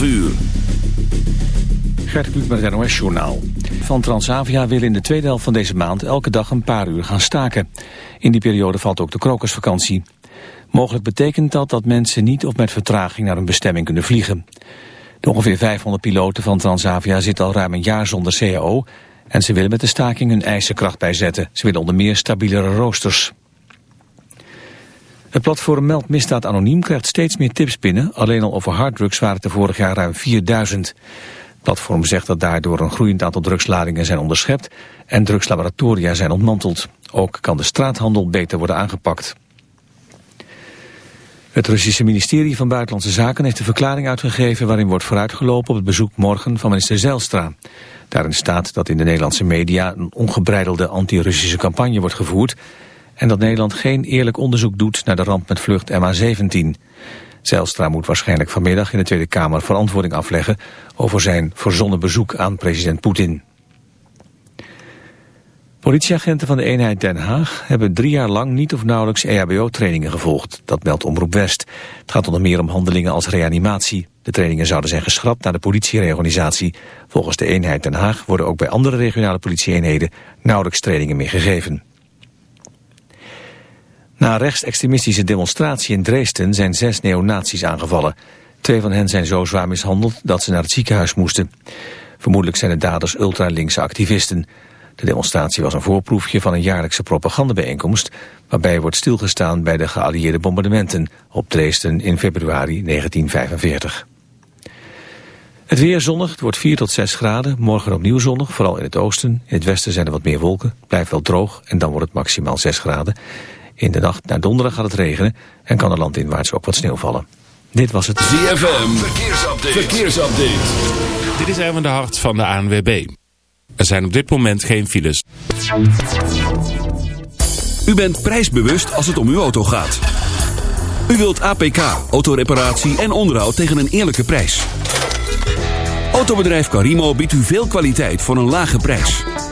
12 uur. Gert Kluk met het NOS Journaal. Van Transavia wil in de tweede helft van deze maand elke dag een paar uur gaan staken. In die periode valt ook de krokusvakantie. Mogelijk betekent dat dat mensen niet of met vertraging naar hun bestemming kunnen vliegen. De ongeveer 500 piloten van Transavia zitten al ruim een jaar zonder CAO... en ze willen met de staking hun eisenkracht bijzetten. Ze willen onder meer stabielere roosters. Het platform Meld Misdaad Anoniem krijgt steeds meer tips binnen. Alleen al over harddrugs waren het er vorig jaar ruim 4000. Het platform zegt dat daardoor een groeiend aantal drugsladingen zijn onderschept... en drugslaboratoria zijn ontmanteld. Ook kan de straathandel beter worden aangepakt. Het Russische ministerie van Buitenlandse Zaken heeft een verklaring uitgegeven waarin wordt vooruitgelopen op het bezoek morgen van minister Zijlstra. Daarin staat dat in de Nederlandse media een ongebreidelde anti-Russische campagne wordt gevoerd en dat Nederland geen eerlijk onderzoek doet naar de ramp met vlucht MH17. Zijlstra moet waarschijnlijk vanmiddag in de Tweede Kamer verantwoording afleggen over zijn verzonnen bezoek aan president Poetin. Politieagenten van de eenheid Den Haag hebben drie jaar lang niet of nauwelijks EHBO-trainingen gevolgd. Dat meldt Omroep West. Het gaat onder meer om handelingen als reanimatie. De trainingen zouden zijn geschrapt naar de politiereorganisatie. Volgens de eenheid Den Haag worden ook bij andere regionale politieeenheden nauwelijks trainingen meer gegeven. Na rechtsextremistische demonstratie in Dresden zijn zes neonazies aangevallen. Twee van hen zijn zo zwaar mishandeld dat ze naar het ziekenhuis moesten. Vermoedelijk zijn de daders ultralinkse activisten. De demonstratie was een voorproefje van een jaarlijkse propagandabijeenkomst... waarbij wordt stilgestaan bij de geallieerde bombardementen op Dresden in februari 1945. Het weer zonnig, het wordt 4 tot 6 graden. Morgen opnieuw zonnig, vooral in het oosten. In het westen zijn er wat meer wolken, blijft wel droog en dan wordt het maximaal 6 graden. In de nacht naar donderdag gaat het regenen en kan er landinwaarts ook wat sneeuw vallen. Dit was het ZFM, verkeersupdate. verkeersupdate. Dit is even de hart van de ANWB. Er zijn op dit moment geen files. U bent prijsbewust als het om uw auto gaat. U wilt APK, autoreparatie en onderhoud tegen een eerlijke prijs. Autobedrijf Carimo biedt u veel kwaliteit voor een lage prijs.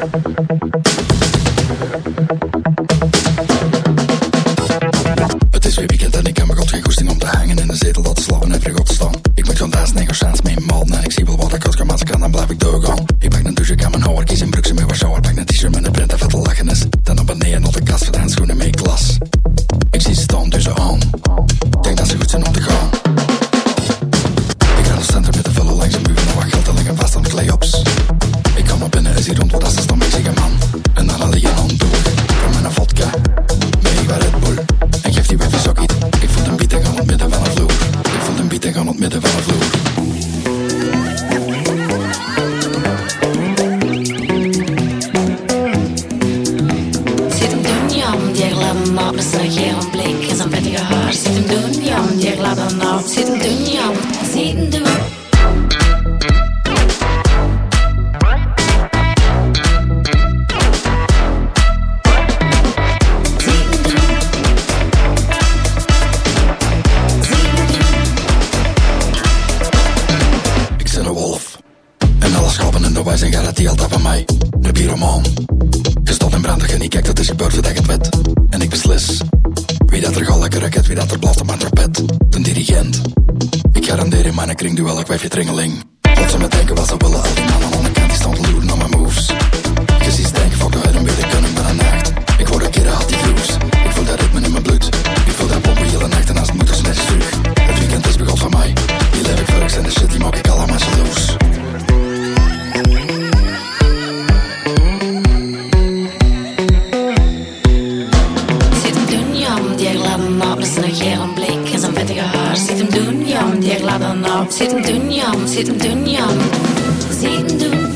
Gracias. jaar. Zit hem doen, jam, die dan op. Zit hem doen, jam, zit hem doen, jam. Zit hem doen.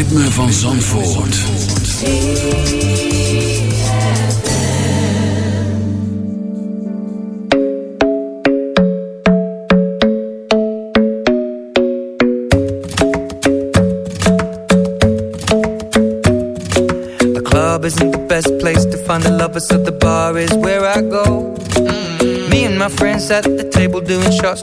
Ritme van Zandvoort. The club isn't the best place to find the lovers, so the bar is where I go. Me and my friends at the table doing shots,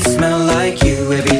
smell like you every day.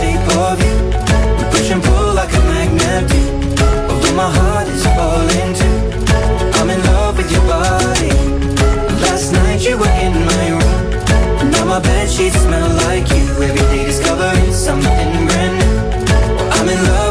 my bed sheets smell like you. Every day discovering something brand new. I'm in love.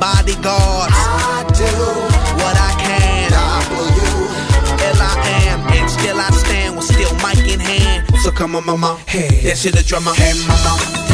bodyguards. I do what I can. W. L I am, and still I stand with still mic in hand. So come on, mama. Hey, that shit a drummer. Hey, mama.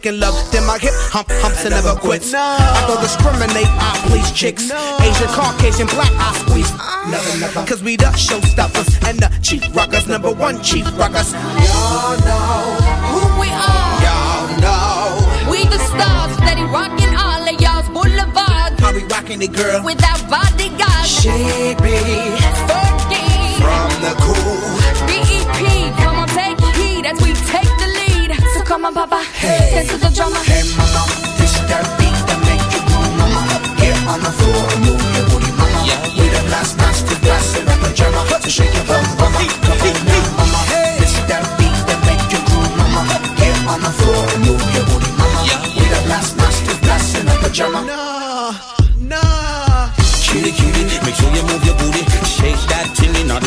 making love then my hip hump humps and never quits. No. I don't discriminate, I please chicks. No. Asian, Caucasian, black, I squeeze. Uh, never, never. Cause we the showstoppers and the chief rockers, number one chief rockers. Y'all know who we are. Y'all know. We the stars, steady rocking all of y'all's boulevard. How we rocking the girl? with Without bodyguard. She be Fergie. From the cool. BEP, come on, take heed as we take come on, Papa, dance to the drama. Hey, mama, this that beat that make you move, mama. Get on the floor and move your booty, mama. We the last master class in a pajama. So shake your bum, mama. Come on now, mama. This that beat that make you groove, mama. Get on the floor and move your booty, mama. We the last master class in a pajama. Nah, nah. Cutie, cutie, make sure you move your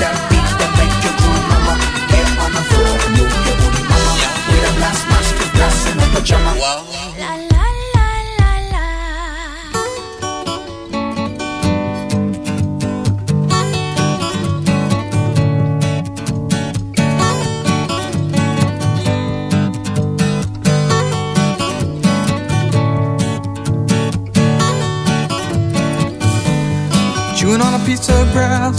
That beat that you groove, mama. On the floor booty, mama. Master class in a pajama. La la la la la. Chewing on a piece of grass,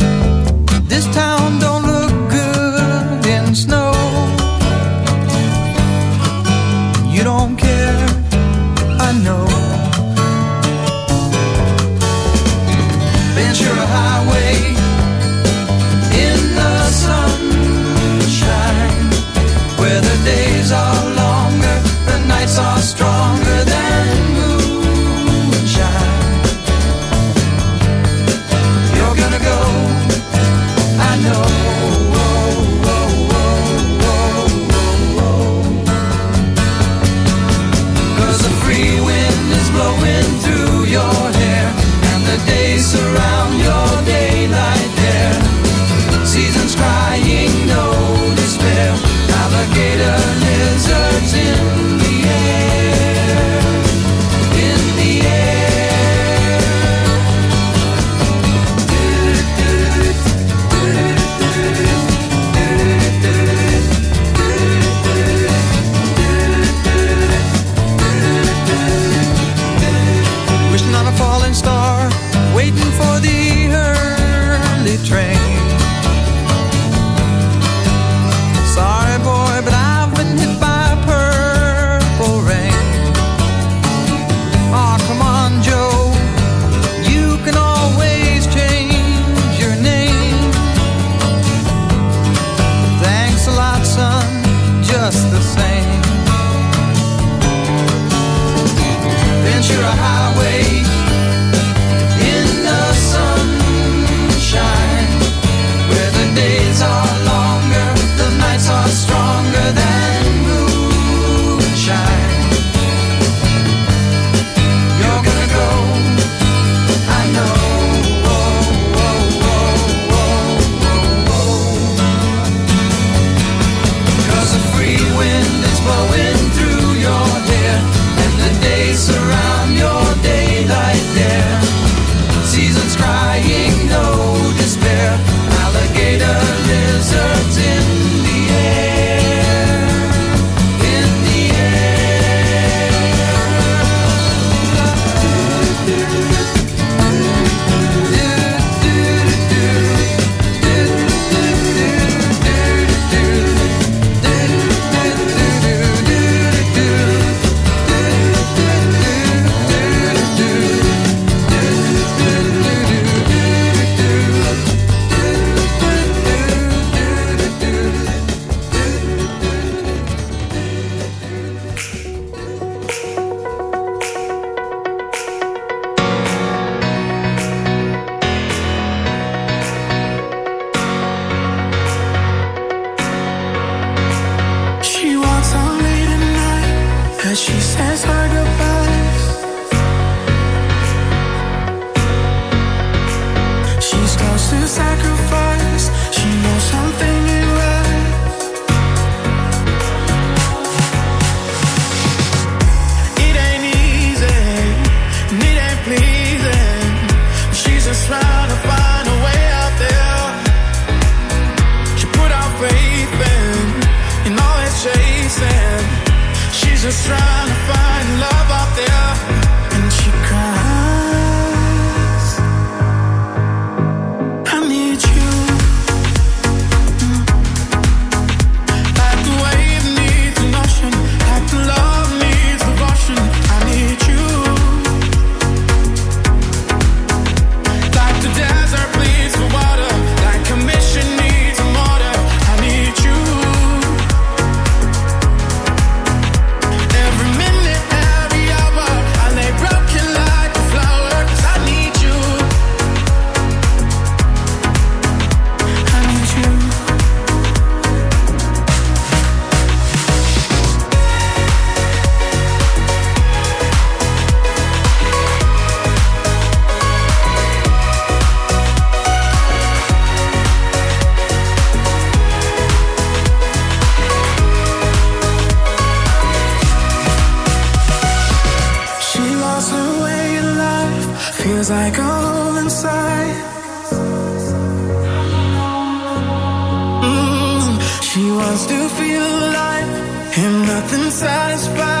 like a hole inside. Mm, she wants to feel alive, and nothing satisfies.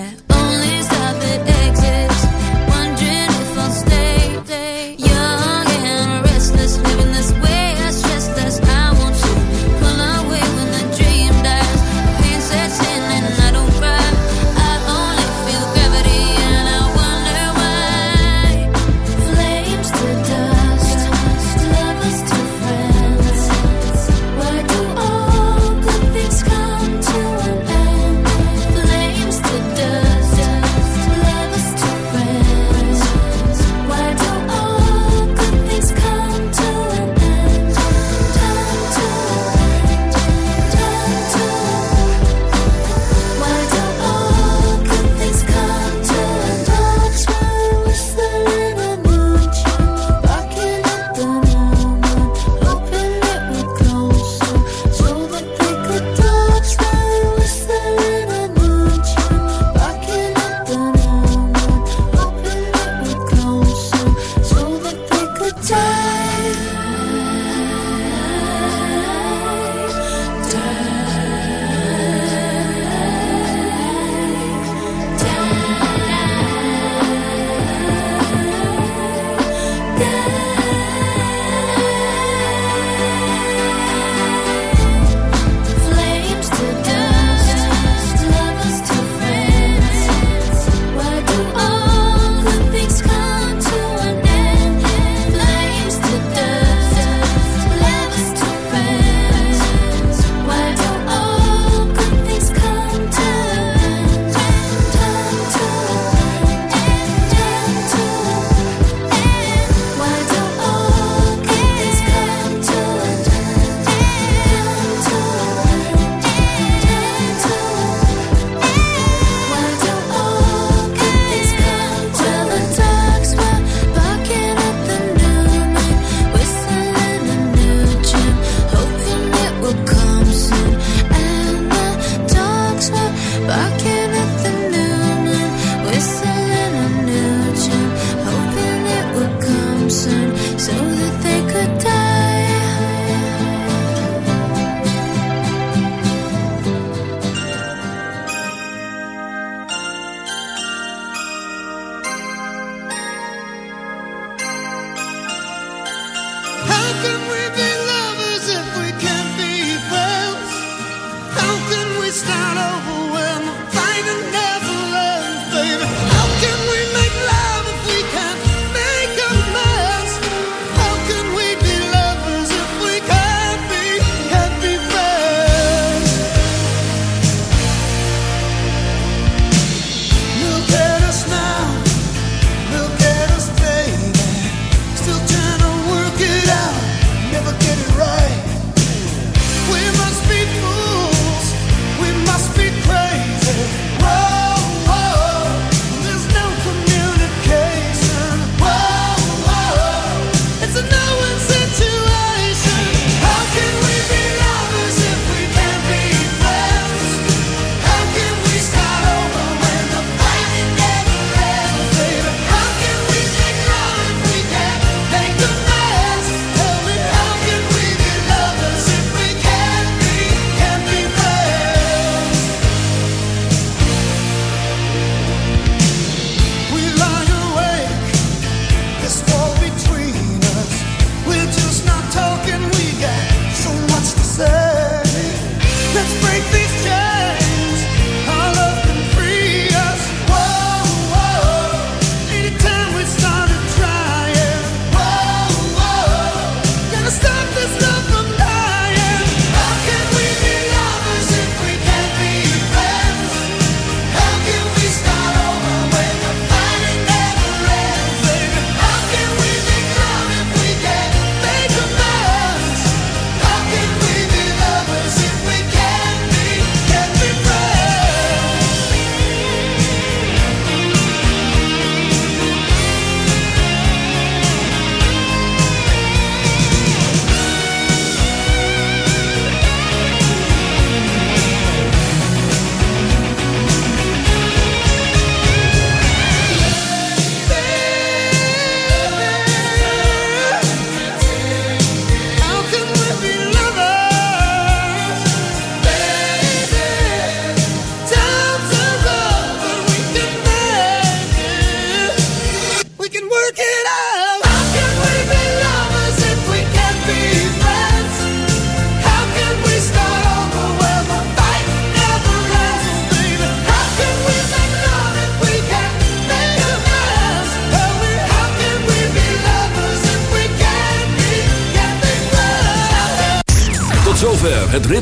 that